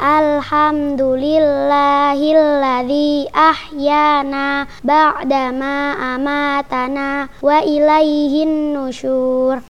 Alhamdulillahilladzi ahyana ba'dama amatana wa ilaihin nusyur.